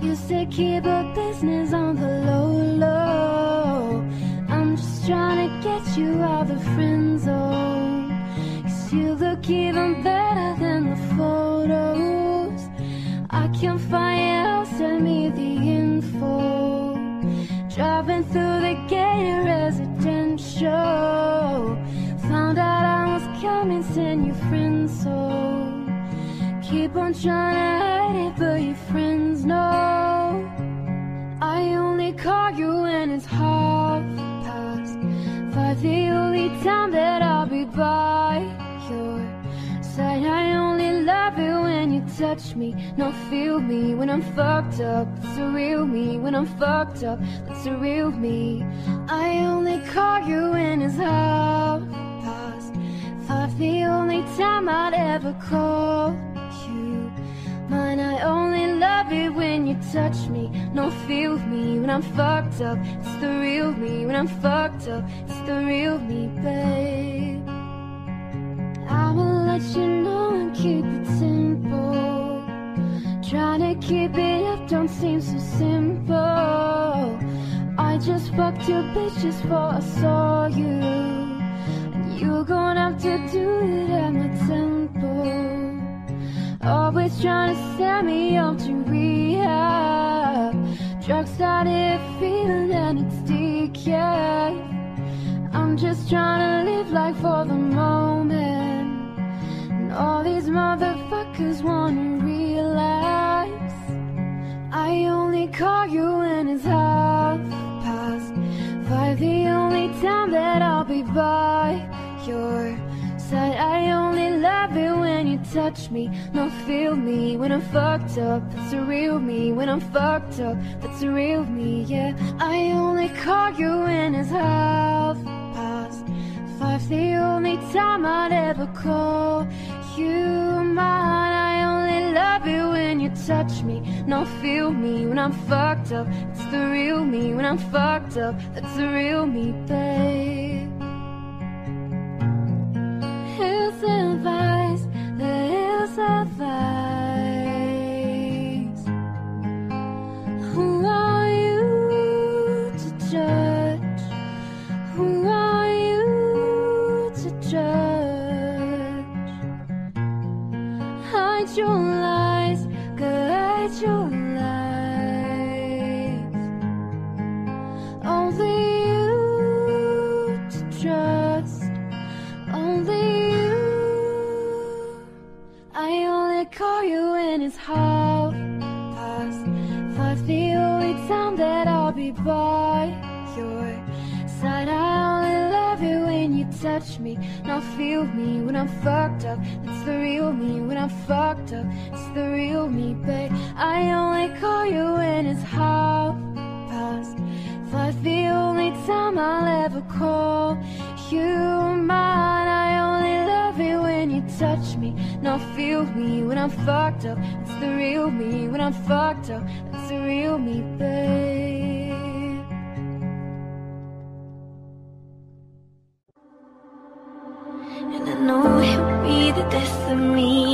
You said keep a business on the low low. I'm just trying to get you out the friend zone. Cause you look even better than the photos. I can't find I'll send me the info. Driving through the gated residential. Trying to hide it, but your friends know. I only call you when it's half past five. The only time that I'll be by your side. I only love it when you touch me, not feel me when I'm fucked up. That's the real me. When I'm fucked up, that's the real me. I only call you when it's half past five. The only time I'd ever call you mine. I only love it when you touch me, No feel me when I'm fucked up. It's the real me when I'm fucked up. It's the real me, babe. I'ma let you know and keep it simple. Trying to keep it up don't seem so simple. I just fucked your bitch just before I saw you. And you're gonna have to do it at my tempo. Always trying to send me off to rehab. Drugs started feeling and it's decay. I'm just trying to live life for the moment. And all these motherfuckers wanna realize I only call you when it's half past five. The only time that I'll be by your when you touch me, no feel me when I'm fucked up. That's the real me. When I'm fucked up, that's the real me. Yeah, I only call you when it's half past five. The only time I'd ever call you mine. I only love you when you touch me, no feel me when I'm fucked up. It's the real me. When I'm fucked up, that's the real me, babe. Your lies, guide your lies. Only you to trust. Only you. I only call you when it's half past five. The only time that I'll be by your side. I touch me, not feel me when I'm fucked up. It's the real me when I'm fucked up. It's the real me, babe. I only call you when it's half past five. The only time I'll ever call you mine. I only love it when you touch me, not feel me when I'm fucked up. It's the real me when I'm fucked up. It's the real me, babe. And I know he'll be the death of me.